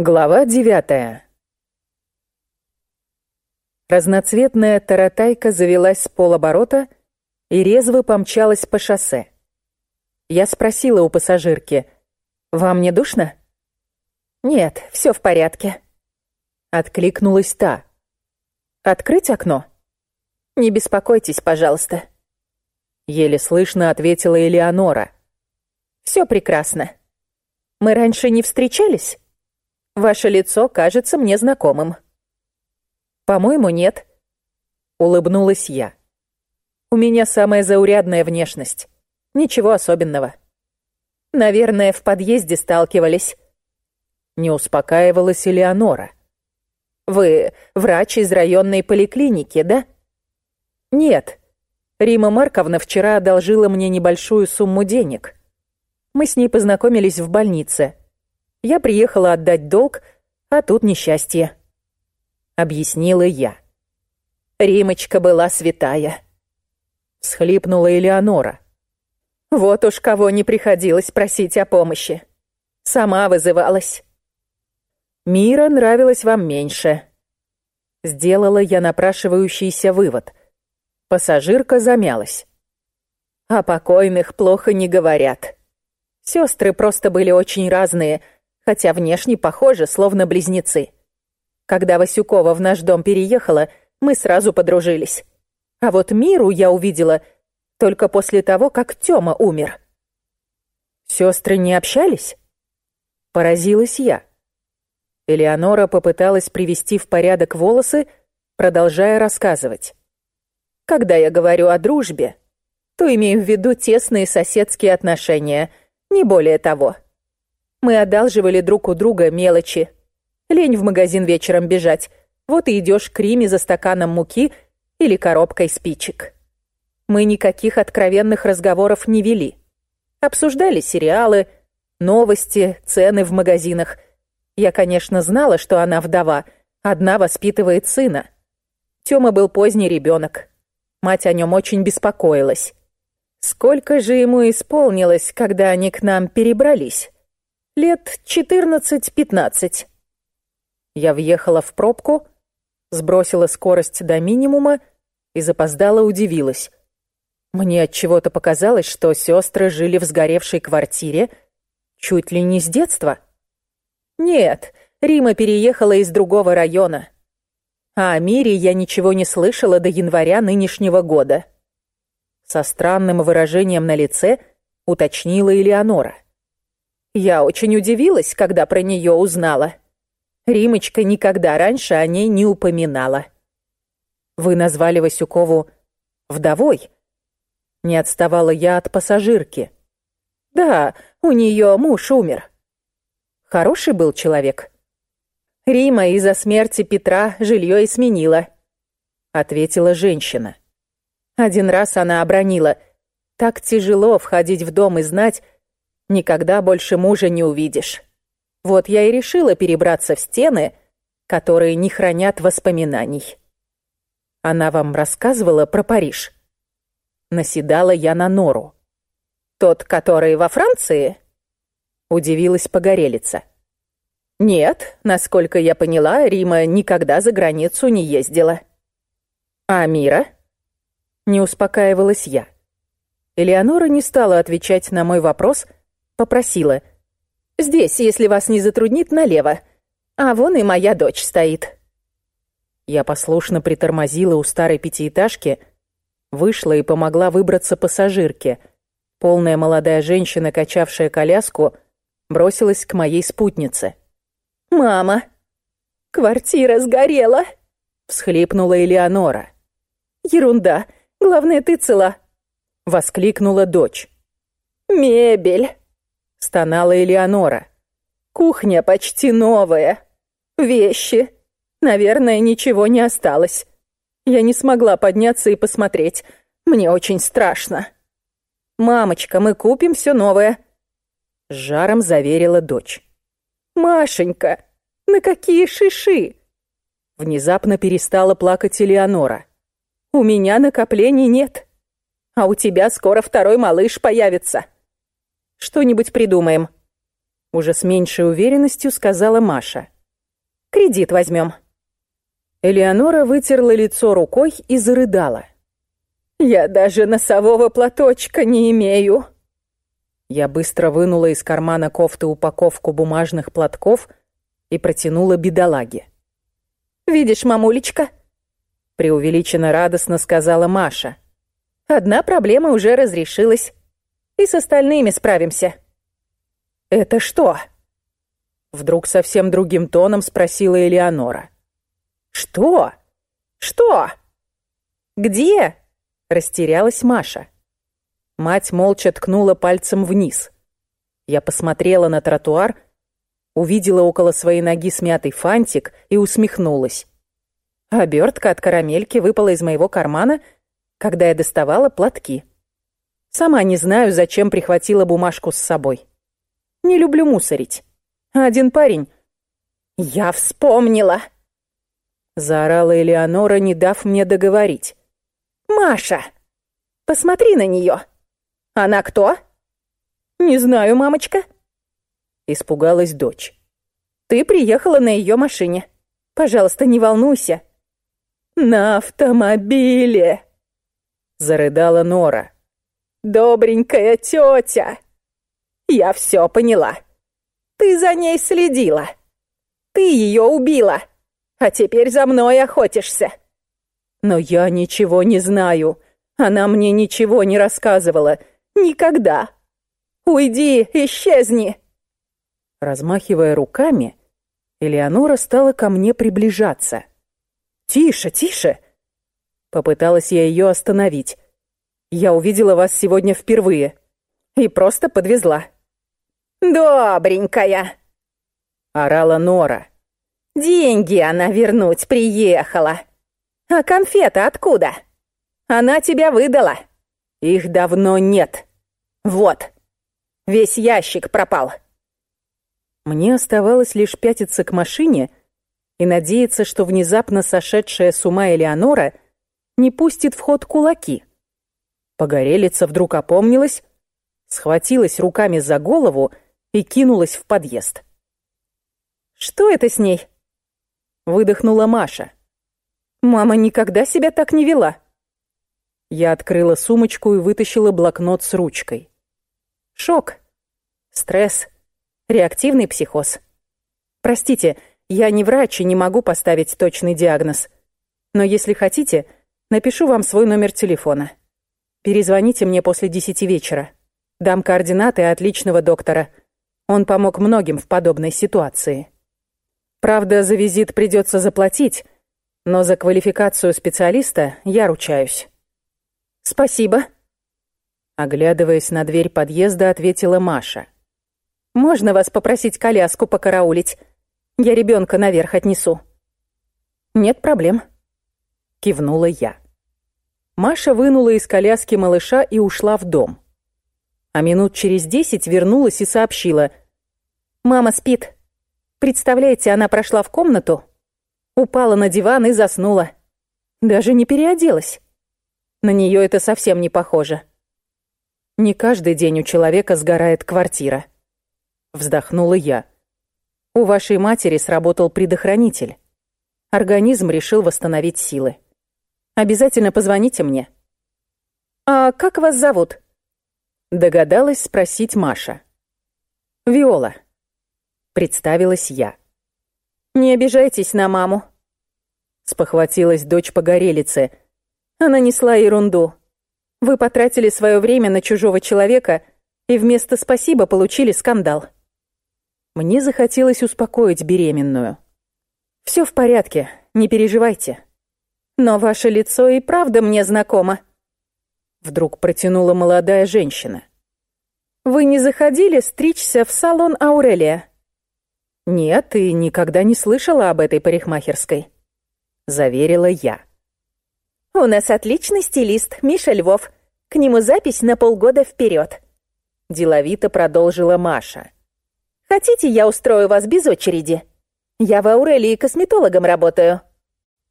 Глава девятая. Разноцветная таратайка завелась с полоборота и резво помчалась по шоссе. Я спросила у пассажирки, «Вам не душно?» «Нет, все в порядке», — откликнулась та. «Открыть окно?» «Не беспокойтесь, пожалуйста», — еле слышно ответила Элеонора. «Все прекрасно. Мы раньше не встречались?» Ваше лицо кажется мне знакомым». «По-моему, нет», — улыбнулась я. «У меня самая заурядная внешность. Ничего особенного». «Наверное, в подъезде сталкивались». Не успокаивалась Элеонора. «Вы врач из районной поликлиники, да?» «Нет. Рима Марковна вчера одолжила мне небольшую сумму денег. Мы с ней познакомились в больнице. Я приехала отдать долг, а тут несчастье. Объяснила я. Римочка была святая. Схлипнула Элеонора. Вот уж кого не приходилось просить о помощи. Сама вызывалась. Мира нравилась вам меньше. Сделала я напрашивающийся вывод. Пассажирка замялась. О покойных плохо не говорят. Сестры просто были очень разные — хотя внешне похожи, словно близнецы. Когда Васюкова в наш дом переехала, мы сразу подружились. А вот Миру я увидела только после того, как Тёма умер. Сестры не общались? Поразилась я. Элеонора попыталась привести в порядок волосы, продолжая рассказывать. Когда я говорю о дружбе, то имею в виду тесные соседские отношения, не более того. Мы одалживали друг у друга мелочи. Лень в магазин вечером бежать. Вот и идешь к Риме за стаканом муки или коробкой спичек. Мы никаких откровенных разговоров не вели. Обсуждали сериалы, новости, цены в магазинах. Я, конечно, знала, что она вдова, одна воспитывает сына. Тёма был поздний ребенок. Мать о нем очень беспокоилась. Сколько же ему исполнилось, когда они к нам перебрались? Лет четырнадцать-пятнадцать. Я въехала в пробку, сбросила скорость до минимума и запоздала удивилась. Мне от чего-то показалось, что сестры жили в сгоревшей квартире чуть ли не с детства. Нет, Рима переехала из другого района. А о мире я ничего не слышала до января нынешнего года. Со странным выражением на лице уточнила Элеонора. Я очень удивилась, когда про нее узнала. Римочка никогда раньше о ней не упоминала. Вы назвали Васюкову вдовой? Не отставала я от пассажирки. Да, у нее муж умер. Хороший был человек. Рима из-за смерти Петра жилье и сменила, ответила женщина. Один раз она обронила. Так тяжело входить в дом и знать, никогда больше мужа не увидишь. Вот я и решила перебраться в стены, которые не хранят воспоминаний. Она вам рассказывала про Париж? Наседала я на нору. Тот, который во Франции? Удивилась погорелица. Нет, насколько я поняла, Рима никогда за границу не ездила. А Мира? Не успокаивалась я. Элеонора не стала отвечать на мой вопрос — Попросила. «Здесь, если вас не затруднит, налево. А вон и моя дочь стоит». Я послушно притормозила у старой пятиэтажки, вышла и помогла выбраться пассажирке. Полная молодая женщина, качавшая коляску, бросилась к моей спутнице. «Мама, квартира сгорела!» — всхлипнула Элеонора. «Ерунда, главное, ты цела!» — воскликнула дочь. «Мебель!» — стонала Элеонора. «Кухня почти новая. Вещи. Наверное, ничего не осталось. Я не смогла подняться и посмотреть. Мне очень страшно». «Мамочка, мы купим все новое», — с жаром заверила дочь. «Машенька, на какие шиши?» Внезапно перестала плакать Элеонора. «У меня накоплений нет, а у тебя скоро второй малыш появится». Что-нибудь придумаем». Уже с меньшей уверенностью сказала Маша. «Кредит возьмем». Элеонора вытерла лицо рукой и зарыдала. «Я даже носового платочка не имею». Я быстро вынула из кармана кофты упаковку бумажных платков и протянула бедолаге. «Видишь, мамулечка?» Преувеличенно радостно сказала Маша. «Одна проблема уже разрешилась. И с остальными справимся». «Это что?» Вдруг совсем другим тоном спросила Элеонора. «Что? Что? Где?» Растерялась Маша. Мать молча ткнула пальцем вниз. Я посмотрела на тротуар, увидела около своей ноги смятый фантик и усмехнулась. Обертка от карамельки выпала из моего кармана, когда я доставала платки. Сама не знаю, зачем прихватила бумажку с собой. Не люблю мусорить. А один парень... «Я вспомнила!» Заорала Элеонора, не дав мне договорить. «Маша! Посмотри на нее! Она кто?» «Не знаю, мамочка», — испугалась дочь. «Ты приехала на ее машине. Пожалуйста, не волнуйся». «На автомобиле», — зарыдала Нора. «Добренькая тетя! Я все поняла. Ты за ней следила. Ты ее убила, а теперь за мной охотишься». Но я ничего не знаю. Она мне ничего не рассказывала. Никогда. Уйди, исчезни. Размахивая руками, Элеонора стала ко мне приближаться. «Тише, тише!» Попыталась я ее остановить. «Я увидела вас сегодня впервые и просто подвезла». «Добренькая!» — орала Нора. «Деньги она вернуть приехала!» «А конфеты откуда? Она тебя выдала. Их давно нет. Вот, весь ящик пропал». Мне оставалось лишь пятиться к машине и надеяться, что внезапно сошедшая с ума Элеонора не пустит в ход кулаки. Погорелица вдруг опомнилась, схватилась руками за голову и кинулась в подъезд. «Что это с ней?» — выдохнула Маша. Мама никогда себя так не вела. Я открыла сумочку и вытащила блокнот с ручкой. Шок. Стресс. Реактивный психоз. Простите, я не врач и не могу поставить точный диагноз. Но если хотите, напишу вам свой номер телефона. Перезвоните мне после десяти вечера. Дам координаты отличного доктора. Он помог многим в подобной ситуации. Правда, за визит придется заплатить, но за квалификацию специалиста я ручаюсь. Спасибо. Оглядываясь на дверь подъезда, ответила Маша. Можно вас попросить коляску покараулить? Я ребенка наверх отнесу. Нет проблем. Кивнула я. Маша вынула из коляски малыша и ушла в дом. А минут через десять вернулась и сообщила. «Мама спит. Представляете, она прошла в комнату, Упала на диван и заснула. Даже не переоделась. На нее это совсем не похоже. Не каждый день у человека сгорает квартира. Вздохнула я. У вашей матери сработал предохранитель. Организм решил восстановить силы. Обязательно позвоните мне. «А как вас зовут?» Догадалась спросить Маша. «Виола», — представилась я. «Не обижайтесь на маму», — спохватилась дочь погорелицы. «Она несла ерунду. Вы потратили свое время на чужого человека и вместо «спасибо» получили скандал». Мне захотелось успокоить беременную. «Все в порядке, не переживайте. Но ваше лицо и правда мне знакомо». Вдруг протянула молодая женщина. «Вы не заходили стричься в салон Аурелия?» «Нет, и никогда не слышала об этой парикмахерской», — заверила я. «У нас отличный стилист, Миша Львов. К нему запись на полгода вперед», — деловито продолжила Маша. «Хотите, я устрою вас без очереди? Я в Аурелии косметологом работаю».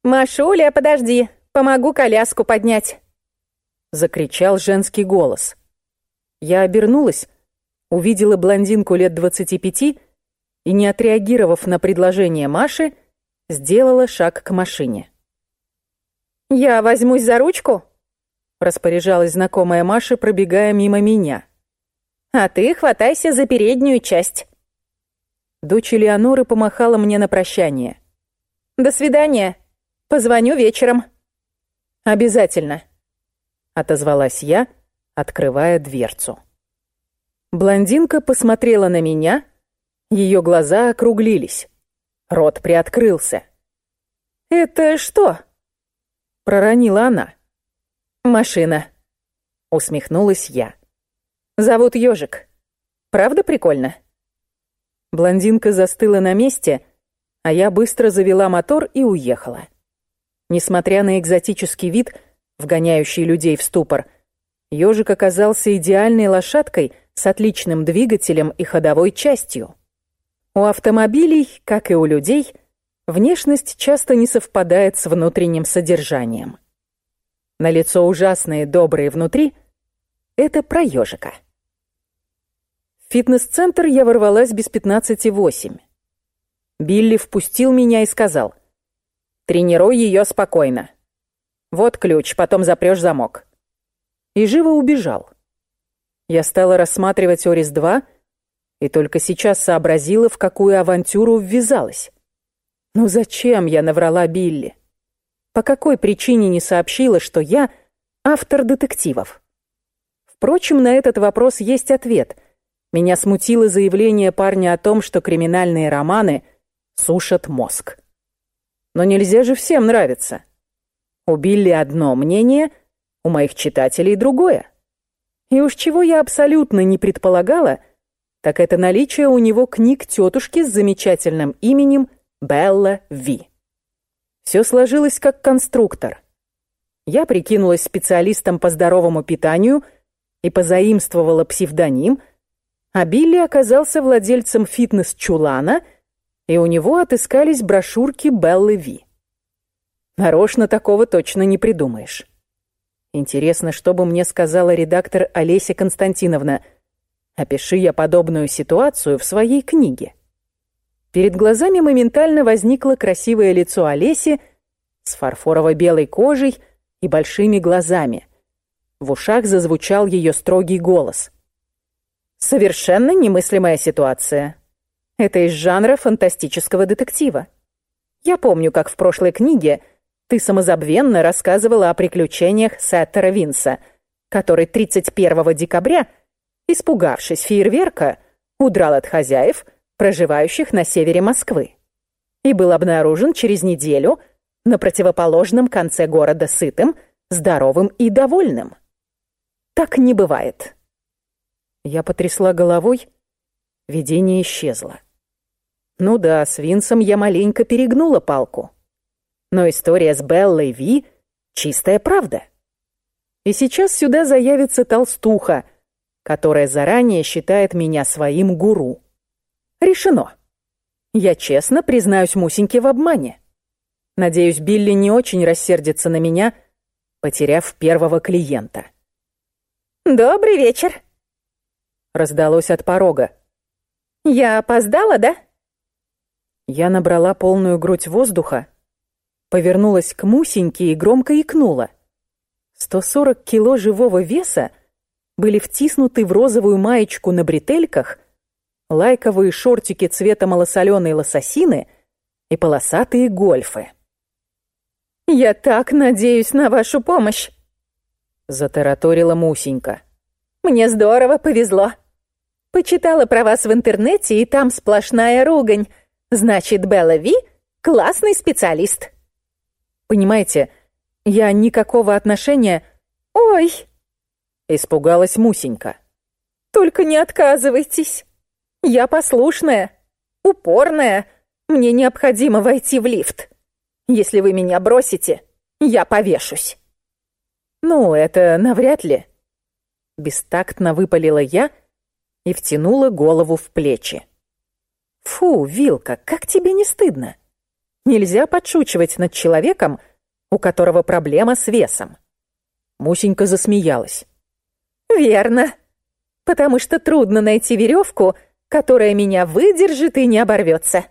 «Машуля, подожди, помогу коляску поднять», — закричал женский голос. Я обернулась увидела блондинку лет двадцати пяти и, не отреагировав на предложение Маши, сделала шаг к машине. «Я возьмусь за ручку?» — распоряжалась знакомая Маша, пробегая мимо меня. «А ты хватайся за переднюю часть». Дочь Элеоноры помахала мне на прощание. «До свидания. Позвоню вечером». «Обязательно», — отозвалась я, открывая дверцу. Блондинка посмотрела на меня, ее глаза округлились, рот приоткрылся. «Это что?» — проронила она. «Машина», — усмехнулась я. «Зовут Ёжик. Правда прикольно?» Блондинка застыла на месте, а я быстро завела мотор и уехала. Несмотря на экзотический вид, вгоняющий людей в ступор, ежик оказался идеальной лошадкой с отличным двигателем и ходовой частью. У автомобилей, как и у людей, внешность часто не совпадает с внутренним содержанием. На лицо ужасные, добрые внутри — это про ежика. В фитнес-центр я ворвалась без пятнадцати восемь. Билли впустил меня и сказал — Тренируй ее спокойно. Вот ключ, потом запрешь замок. И живо убежал. Я стала рассматривать Орис-2 и только сейчас сообразила, в какую авантюру ввязалась. Ну зачем я наврала Билли? По какой причине не сообщила, что я автор детективов? Впрочем, на этот вопрос есть ответ. Меня смутило заявление парня о том, что криминальные романы сушат мозг. Но нельзя же всем нравиться. У Билли одно мнение, у моих читателей другое. И уж чего я абсолютно не предполагала, так это наличие у него книг тетушки с замечательным именем Белла Ви. Все сложилось как конструктор. Я прикинулась специалистом по здоровому питанию и позаимствовала псевдоним, а Билли оказался владельцем фитнес-чулана — и у него отыскались брошюрки Беллы Ви. Нарочно такого точно не придумаешь. Интересно, что бы мне сказала редактор Олеся Константиновна. Опиши я подобную ситуацию в своей книге. Перед глазами моментально возникло красивое лицо Олеси с фарфорово-белой кожей и большими глазами. В ушах зазвучал ее строгий голос. «Совершенно немыслимая ситуация. Это из жанра фантастического детектива. Я помню, как в прошлой книге ты самозабвенно рассказывала о приключениях Сеттера Винса, который 31 декабря, испугавшись фейерверка, удрал от хозяев, проживающих на севере Москвы, и был обнаружен через неделю на противоположном конце города сытым, здоровым и довольным. Так не бывает. Я потрясла головой, видение исчезло. Ну да, с Винсом я маленько перегнула палку. Но история с Беллой Ви — чистая правда. И сейчас сюда заявится толстуха, которая заранее считает меня своим гуру. Решено. Я честно признаюсь Мусеньке в обмане. Надеюсь, Билли не очень рассердится на меня, потеряв первого клиента. «Добрый вечер», — раздалось от порога. «Я опоздала, да?» Я набрала полную грудь воздуха, повернулась к Мусеньке и громко икнула. 140 кило живого веса были втиснуты в розовую маечку на бретельках, лайковые шортики цвета малосоленой лососины и полосатые гольфы. «Я так надеюсь на вашу помощь!» — затараторила Мусенька. «Мне здорово повезло. Почитала про вас в интернете, и там сплошная ругань. Значит, Белла Ви — классный специалист. Понимаете, я никакого отношения... Ой! Испугалась Мусенька. Только не отказывайтесь. Я послушная, упорная. Мне необходимо войти в лифт. Если вы меня бросите, я повешусь. Ну, это навряд ли. Бестактно выпалила я и втянула голову в плечи. Фу, Вилка, как тебе не стыдно? Нельзя подшучивать над человеком, у которого проблема с весом. Мусенька засмеялась. «Верно. потому что трудно найти веревку, которая меня выдержит и не оборвется.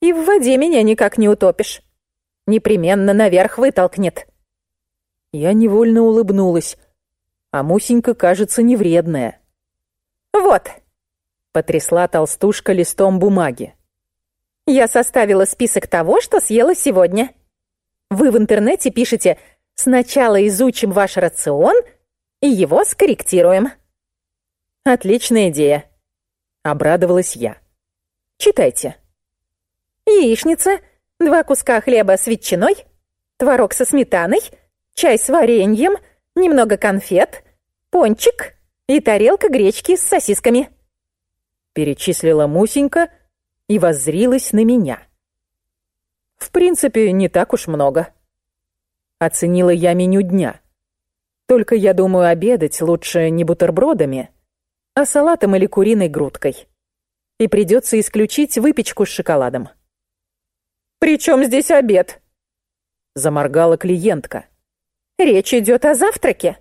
И в воде меня никак не утопишь. Непременно наверх вытолкнет. Я невольно улыбнулась, а Мусенька, кажется, невредная. «Вот», — потрясла толстушка листом бумаги. «Я составила список того, что съела сегодня. Вы в интернете пишете «Сначала изучим ваш рацион и его скорректируем». «Отличная идея», — обрадовалась я. «Читайте». «Яичница, два куска хлеба с ветчиной, творог со сметаной, чай с вареньем, немного конфет, пончик и тарелка гречки с сосисками». Перечислила Мусенька и воззрилась на меня. В принципе, не так уж много. Оценила я меню дня. Только я думаю, обедать лучше не бутербродами, а салатом или куриной грудкой. И придется исключить выпечку с шоколадом. «При чем здесь обед?» Заморгала клиентка. «Речь идет о завтраке».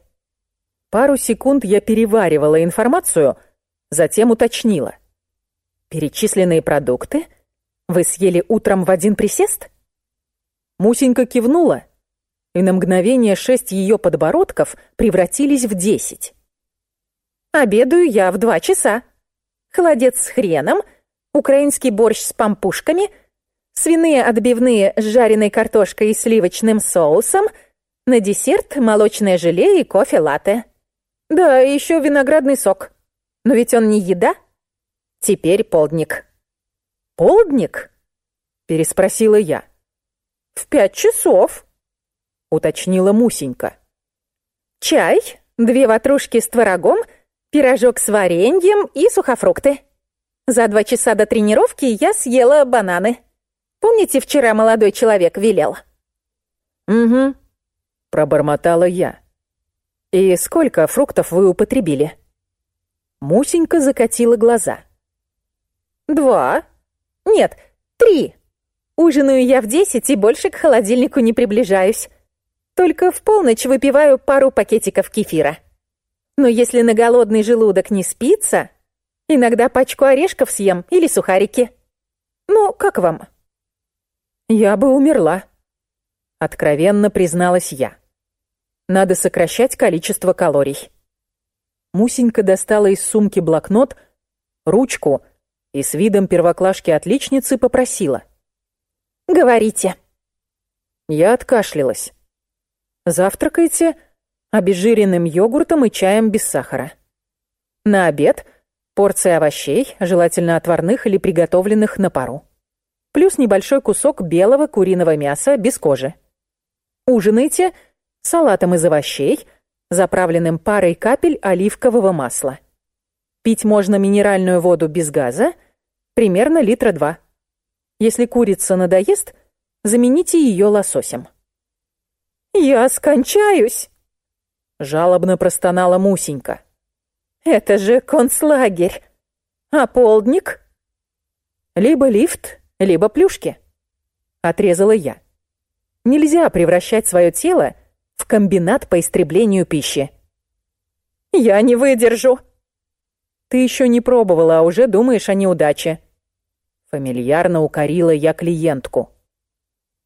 Пару секунд я переваривала информацию, затем уточнила. «Перечисленные продукты вы съели утром в один присест?» Мусенька кивнула, и на мгновение шесть ее подбородков превратились в десять. Обедаю я в два часа. Холодец с хреном, украинский борщ с пампушками, свиные отбивные с жареной картошкой и сливочным соусом, на десерт молочное желе и кофе-латте. Да, еще виноградный сок. Но ведь он не еда. Теперь полдник. «Полдник?» — переспросила я. «В пять часов», — уточнила Мусенька. «Чай, две ватрушки с творогом — пирожок с вареньем и сухофрукты. За два часа до тренировки я съела бананы. Помните, вчера молодой человек велел? «Угу», — пробормотала я. «И сколько фруктов вы употребили?» Мусенька закатила глаза. «Два. Нет, три. Ужинаю я в десять и больше к холодильнику не приближаюсь. Только в полночь выпиваю пару пакетиков кефира». Но если на голодный желудок не спится, иногда пачку орешков съем или сухарики. Ну, как вам? Я бы умерла, откровенно призналась я. Надо сокращать количество калорий. Мусенька достала из сумки блокнот, ручку и с видом первоклашки-отличницы попросила. «Говорите». Я откашлялась. «Завтракайте обезжиренным йогуртом и чаем без сахара. На обед порция овощей, желательно отварных или приготовленных на пару. Плюс небольшой кусок белого куриного мяса без кожи. Ужинайте салатом из овощей, заправленным парой капель оливкового масла. Пить можно минеральную воду без газа, примерно литра два. Если курица надоест, замените ее лососем. «Я скончаюсь!» Жалобно простонала Мусенька. «Это же концлагерь! А полдник?» «Либо лифт, либо плюшки», — отрезала я. «Нельзя превращать свое тело в комбинат по истреблению пищи». «Я не выдержу!» «Ты еще не пробовала, а уже думаешь о неудаче». Фамильярно укорила я клиентку.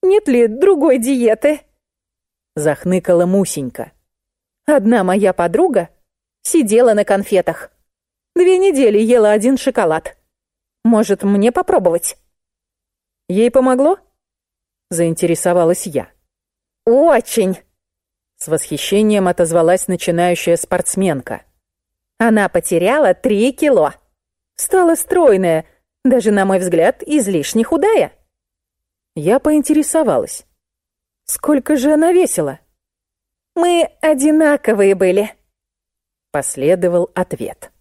«Нет ли другой диеты?» Захныкала Мусенька. Одна моя подруга сидела на конфетах. Две недели ела один шоколад. Может, мне попробовать? Ей помогло? Заинтересовалась я. Очень. С восхищением отозвалась начинающая спортсменка. Она потеряла три кило. Стала стройная, даже, на мой взгляд, излишне худая. Я поинтересовалась. Сколько же она весила? Мы одинаковые были. Последовал ответ.